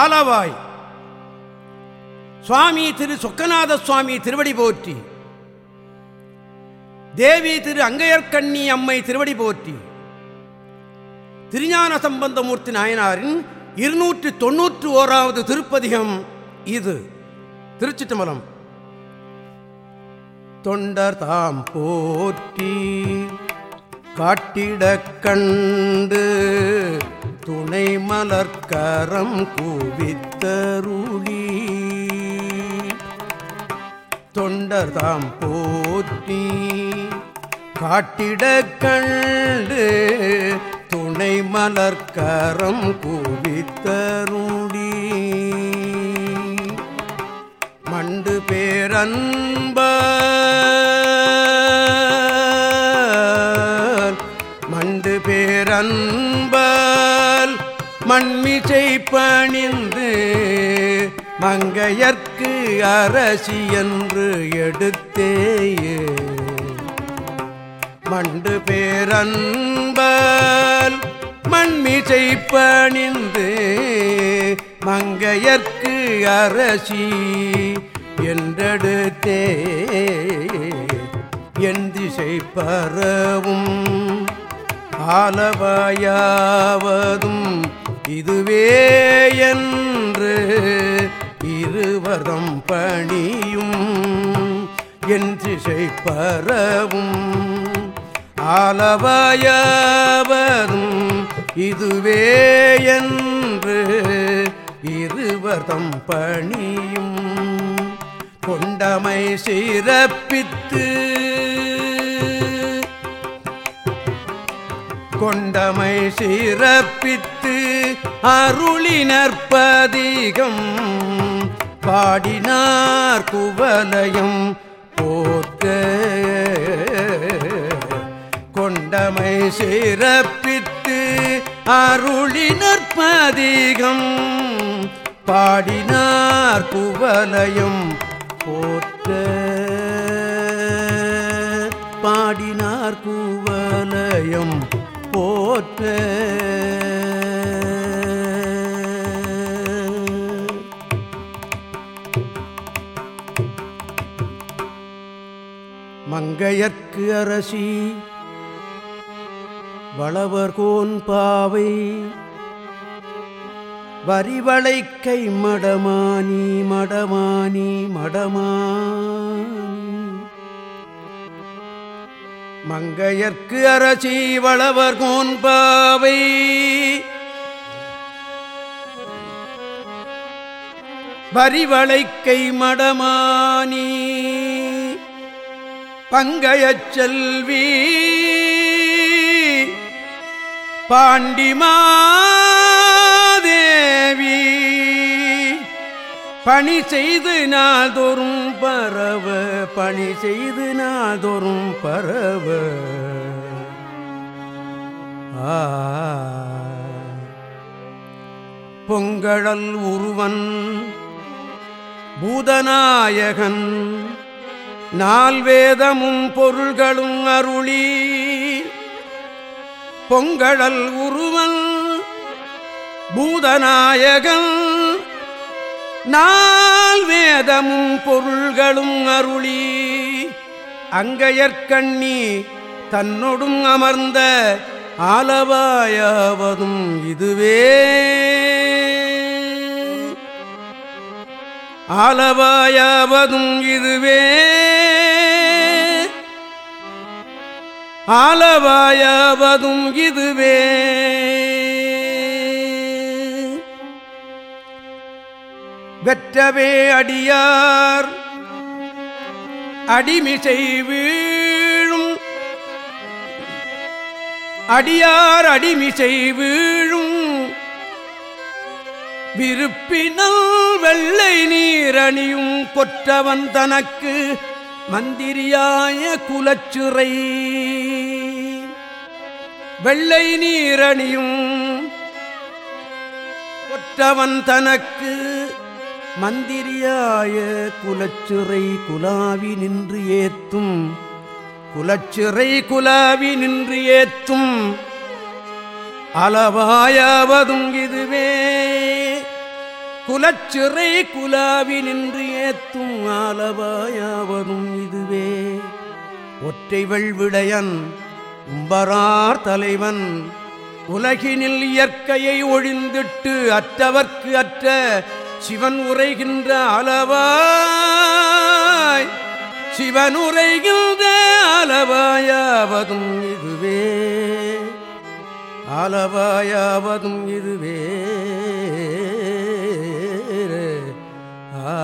ஆளாவாய். சுவாமி திரு சொக்கநாத சுவாமி திருவடி போற்றி. தேவி திரு அங்கையர்கண்ணி அம்மை திருவடி போற்றி. திருஞான சம்பந்தமூர்த்தி நாயனாரின் இருநூற்றி தொன்னூற்று ஓராவது திருப்பதிகம் இது. திருச்சிட்டம்பலம் தொண்டர் தாம் போற்றி. காட்டிடக் கண்டு துணை மலர்க்கரம் குவித்தருளி. தொண்டர்தாம் போற்றி காட்டிடக் கண்டு துணை மலர்க்கரம் குவித்தருளி. மண்டு பேரன்ப அன்பால் மண்மிசை பணிந்து மங்கையர்க்கு அரசி என்று எடுத்தேயே. மண்டு பேரன்பால் மண்மிசை பணிந்து மங்கையர்க்கு அரசி என்றெடுத்தே. என் திசை பரவும் ஆலவாயாவதும் இதுவே என்று இருவரம் பணியும் என் திசை பரவும். ஆலவாயாவதும் இதுவே என்று இருவரம் பணியும். கொண்டமை சிறப்பித்து கொண்டமை சிறப்பித்து அருளினற்பதிகம் பாடினார் குவலயம் போற்ற. கொண்டமை சிறப்பித்து அருளினற்பதிகம் பாடினார் குவலயம் போற்ற. பாடினார் குவலயம் போற்ற மங்கையற்கு அரசி வளவர்கோன் பாவை வரிவளைக்கை மடமானி மடமானி மடமானி. மங்கையர்க்கு அரசி வளவர் பாவை. வரிவளைக்கை மடமானி. பங்கையச் செல்வி. பாண்டிமாதேவி. பணி செய்து நாதொரும் பரவ பணி செய்து நாதொரும் பரவ. பொங்கழல் உருவன் பூதநாயகன் நால்வேதமும் பொருள்களும் அருளி. பொங்கழல் உருவன் பூதநாயகன் நால் வேதமும் பொருள்களும் அருளி அங்கையற்கண்ணி தன்னொடும் அமர்ந்த ஆலவாயாவதும் இதுவே. ஆலவாயாவதும் இதுவே. ஆலவாயாவதும் இதுவே. வெற்றவே அடியார். அடிமிசை வீழும். அடியார் அடிமிசை வீழும். விருப்பினல் வெள்ளை நீரணியும் கொற்றவன் தனக்கு மந்திரியாய குலச்சுரை வெள்ளை நீரணியும் கொற்றவன் தனக்கு மந்திரியாய குலச்சுரை குலாவி நின்று ஏத்தும். குலச்சிறை குலாவி நின்று ஏத்தும். அளவாயாவதும் இதுவே. குலச்சிறை குலாவி நின்று ஏத்தும் அளவாயாவதும் இதுவே. ஒற்றைவள் விடையன் உம்பரார் தலைவன் உலகினில் இயற்கையை ஒழிந்திட்டு அற்றவர்க்கு அற்ற சிவன் உரைகின்ற அளவாய் சிவன் உரைகின்ற அளவாயாவதும் இதுவே. அளவாயாவதும் இதுவே. ஆ.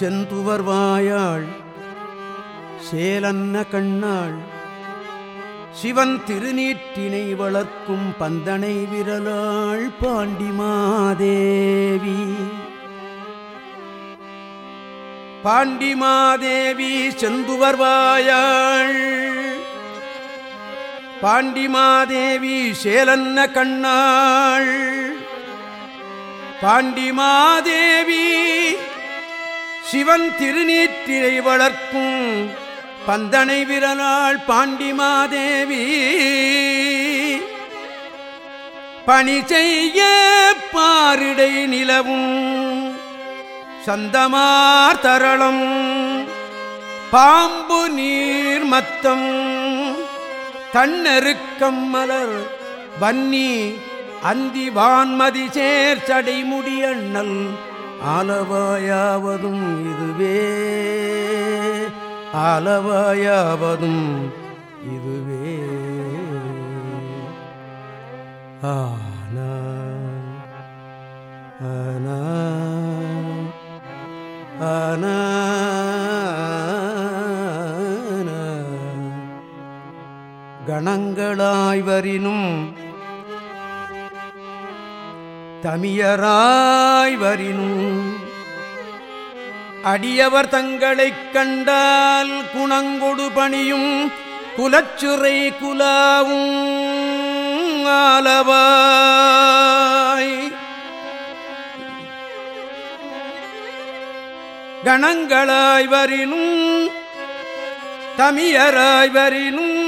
செந்துவர் வாயாள் சேலன்ன கண்ணாள் சிவன் திருநீற்றினை வளர்க்கும் பந்தனை விரலாள் பாண்டிமாதேவி பாண்டிமாதேவி செந்துவர் வாயாள். பாண்டிமாதேவி சேலன்ன கண்ணாள். பாண்டிமாதேவி சிவன் திருநீற்றினை வளர்க்கும் பந்தனை விரலாள் பாண்டிமாதேவி பணி செய்ய பாரிடை நிலவும் சந்தமார் தரளம். பாம்பு நீர் மத்தம் தன்னெருக்கம் மலர் வன்னி அந்தி வான்மதி சேர் சடைமுடி அண்ணல் ஆலவாயாவதும் இதுவே. ஆலவாயாவதும் இதுவே. ஆனா ஆனா ஆனா கணங்களாய்வரினும் தமியராய்வரினும் அடியவர் தங்களைக் கண்டால் குணங்கொடு பணியும் குலச்சுரை குலாவும் ஆலவாய். கணங்களாய் வரினும் தமியராய் வரினும்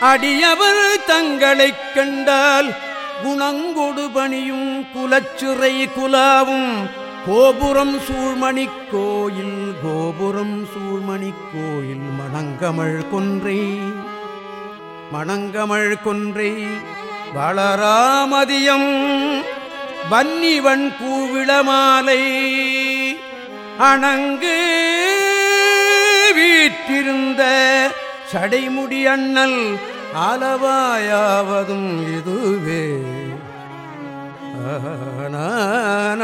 அடியவர் தங்களைக் கண்டால் குணங்கொடு பணியும் குலச்சுரை குலாவும் கோபுரம் சூழ்மணி கோயில் கோபுரம் சூழ்மணி கோயில் மணங்கமழ் கொன்றை மணங்கமழ் கொன்றை வளராமதியம் வன்னிவன் கூவிளமாலை அணங்கு வீற்றிருந்த சடைமுடி அண்ணல் அளவாயாவதும் இதுவே. ஆன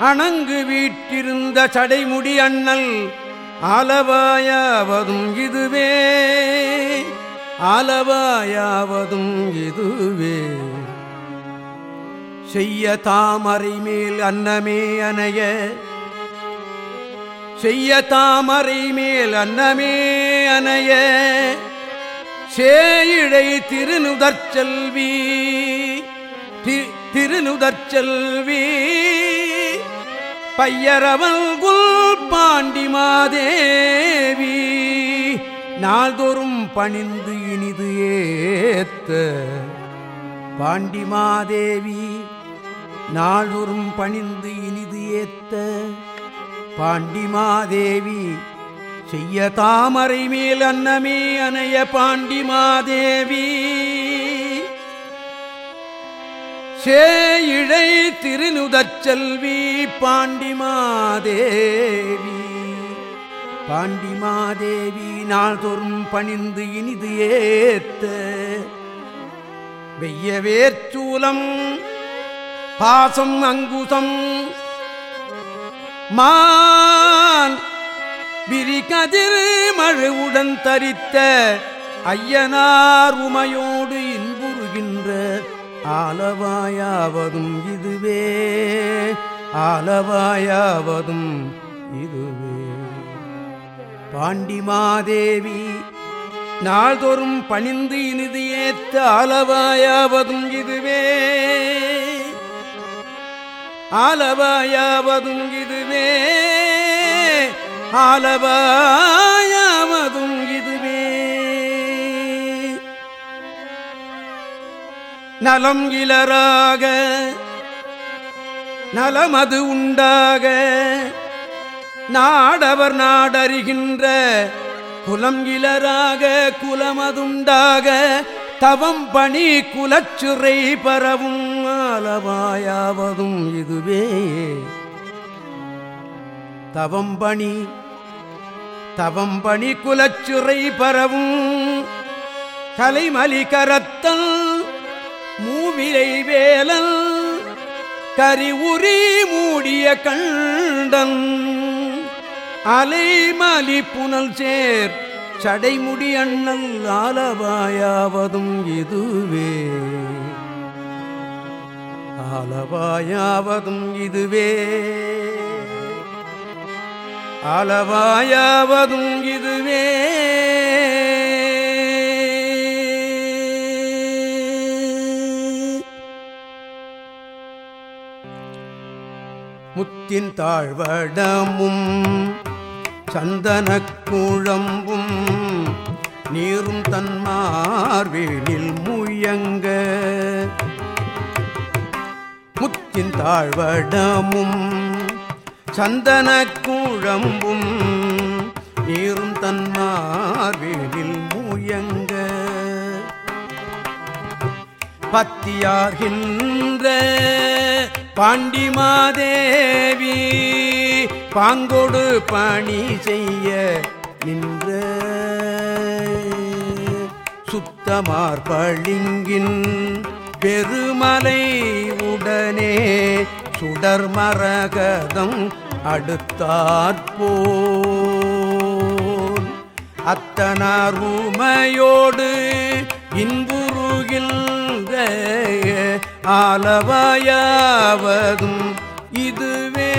அணங்கு வீட்டிருந்த சடைமுடி அண்ணல் ஆலவாயாவதும் இதுவே. ஆலவாயாவதும் இதுவே. செய்ய தாமரை மேல் அன்னமே அணைய. செய்ய தாமரை மேல் அன்னமே அணைய. சேயிழை திருநுதற்செல்வி. திருநுதற்செல்வி. பையரவல் குல் பாண்டி மாதேவி நாள்தோறும் பணிந்து இனிது ஏத்த பாண்டிமாதேவி நாள்தோறும் பணிந்து இனிது ஏத்த பாண்டிமாதேவி செய்ய தாமரை மேல் அன்னமே அணைய பாண்டிமாதேவி சேயிழை திருநுதச்செல்வி பாண்டிமாதேவி. பாண்டிமாதேவி நாள்தோறும் பணிந்து இனிது ஏத்த வெய்ய வேர்ச்சூலம் பாசம் அங்குசம் மான் விரிகதிர் மழுவுடன் தரித்த ஐயனார் உமையோடு ஆலவாயாவதும் இதுவே ஆலவாயாவதும் இதுவே. பாண்டிமாதேவி நாள்தோறும் பணிந்து இனிது ஏத்த ஆலவாயாவதும் இதுவே. ஆலவாயாவதும் இதுவே ஆலவாயாவதும் நலம் இலராக நலமது உண்டாக. நாடவர் நாடறிகின்ற குலம் இலராக குலமதுண்டாக தவம் பணி குலச்சுரை பரவும் அளவாயாவதும் இதுவே. தவம் பணி தவம் பணி குலச்சுரை பரவும். கலைமலி கரத்தல் கரி உரி மூடிய கண்டன். அலைமலி புனல் சேர் சடைமுடி அண்ணல் ஆலவாயாவதும் இதுவே. ஆலவாயாவதும் இதுவே. ஆலவாயாவதும் இதுவே. முத்தின் தாழ்வடமும் சந்தன குழம்பும் நீரும் தன்மார்வேனில் முயங்க. முத்தின் தாழ்வடமும் சந்தன குழம்பும் நீரும் தன்மார்வேனில் முயங்க. பத்தியாகின்ற பாண்டிமாதேவி பாங்கொடு பணி செய்ய நின்ற சுத்தமார் பளிங்கின் பெருமலை உடனே சுடர் மரகதம் அடுத்தாற்போல் அத்தனார் உமையோடு இன்புருகின்ற ஆலவாயாவதும் இதுவே.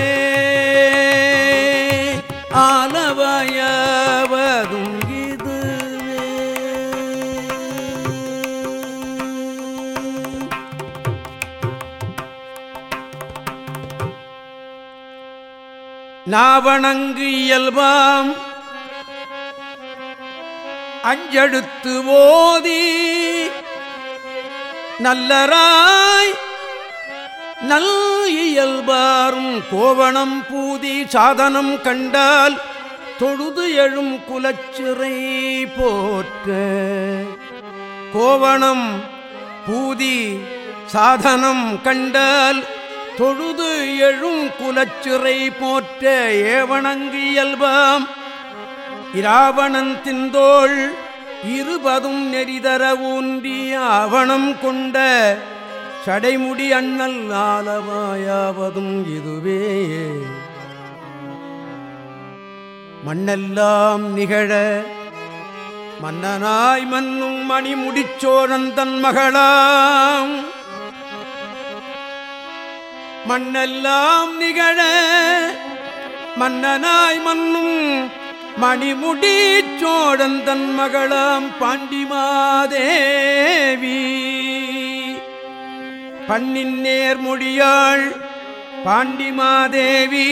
ஆலவாயாவதும் இதுவே. நாவணங்கு இயல்பாம். அஞ்செழுத்து ஓதி நல்லராய் நல் இயல்பாரும் கோவணம் பூதி சாதனம் கண்டால் தொழுது எழும் குலச்சிறை போற்ற கோவணம் பூதி சாதனம் கண்டால் தொழுது எழும் குலச்சிறை போற்ற ஏவணங்கு இயல்பாம். இராவணன் திந்தோள் இருபதும் நெறிதர ஊன்றி ஆவணம் கொண்ட சடைமுடி அண்ணல் ஆலவாயாவதும் இதுவே. மண்ணெல்லாம் நிகழ மன்னனாய் மன்னும் மணி முடிச்சோழன் தன் மகளாம். மண்ணெல்லாம் நிகழ மன்னனாய் மன்னும் மணிமுடி சோழந்தன் மகளாம் பாண்டிமாதேவி. பண்ணின் நேர்மொழியாள் பாண்டிமாதேவி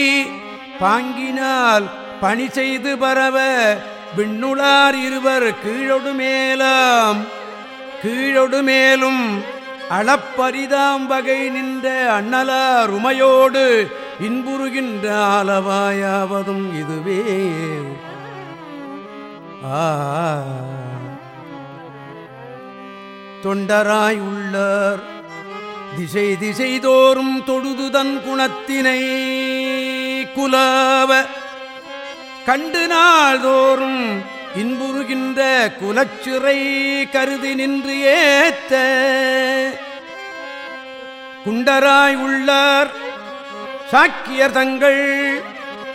பாங்கினால் பணி செய்து பரவ விண்ணுளார் இருவர் கீழொடு மேலாம். கீழொடு மேலும் அளப்பரிதாம் வகை நின்ற அண்ணலார் உமையோடு இன்புறுகின்ற அளவாயாவதும் இதுவே. தொண்டராய் உள்ளார் திசை திசை தோறும் தொழுதுதன் குணத்தினை குலாவ. கண்டு நாள்தோறும் இன்புறுகின்ற குலச்சிறை கருதி நின்று ஏத்த. குண்டராய் உள்ளார் சாக்கியர் தங்கள்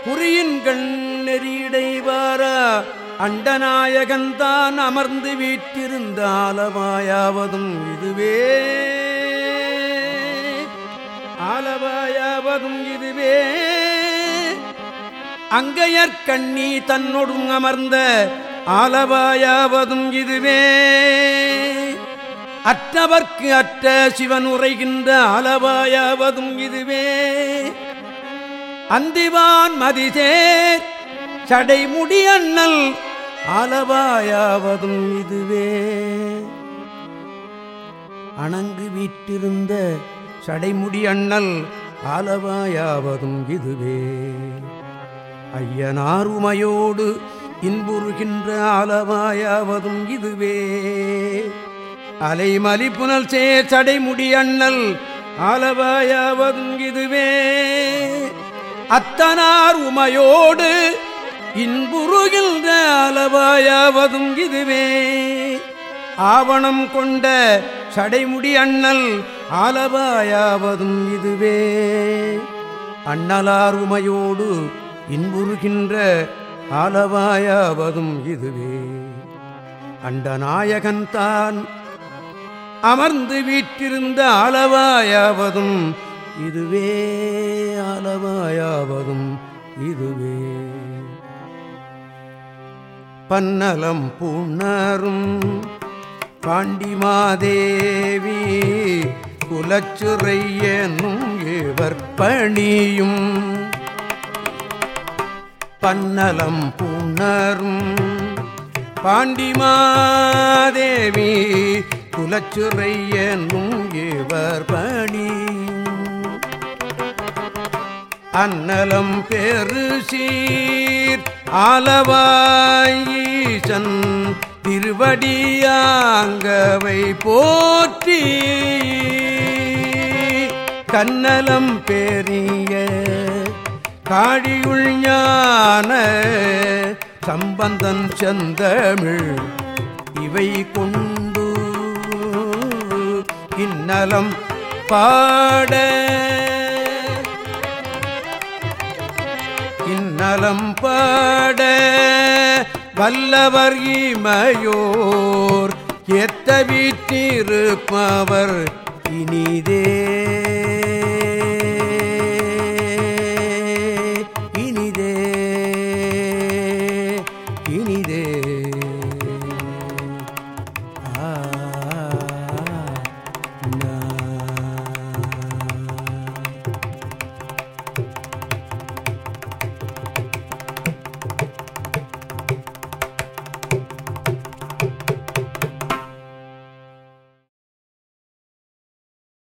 குறியின் கண் நெறியடைவாரா அண்டநாயகன்தான் அமர்ந்து வீட்டிருந்த ஆலவாயாவதும் இதுவே. ஆலவாயாவதும் இதுவே. அங்கையர் கண்ணி தன்னொடும் அமர்ந்த ஆலவாயாவதும் இதுவே. அற்றவர்க்கு அற்ற சிவன் உரைகின்ற ஆலவாயாவதும் இதுவே. அந்திவான் மதிசேர் சடைமுடி அண்ணல் அளவாயாவதும் இதுவே. அணங்கு வீட்டிருந்த சடைமுடி அண்ணல் ஆலவாயாவதும் இதுவே. ஐயனார் உமையோடு இன்புறுகின்ற ஆலவாயாவதும் இதுவே. அலைமலி புனல் சேர் சடைமுடி அண்ணல் ஆலவாயாவதும் இதுவே. அத்தனார் உமையோடு இன்புருகின்ற அளவாயாவதும் இதுவே. ஆவணம் கொண்ட சடைமுடி அண்ணல் ஆலவாயாவதும் இதுவே. அண்ணலார் உமையோடு இன்புறுகின்ற ஆலவாயாவதும் இதுவே. அண்டநாயகன்தான் அமர்ந்து வீற்றிருந்த ஆலவாயாவதும் இதுவே. ஆலவாயாவதும் இதுவே. பன்னலம் புணரும். பாண்டிமாதேவி குலச்சுரையனும் இவர் பணியும். பன்னலம் புணரும். பாண்டிமாதேவி குலச்சுரையனும் இவர் பணியும். அன்னலம் பெருசீர் ஆலவாயி ஈசன் திருவடியாங்கவை போற்றி கன்னலம் பெரிய காடியுள் ஞான சம்பந்தன் செந்தமிழ் இவை கொண்டு இன்னலம் பாட. இன்னலம் பாட. வல்லவர் இமையோர் எத்த வீட்டிருப்பவர் இனிதே.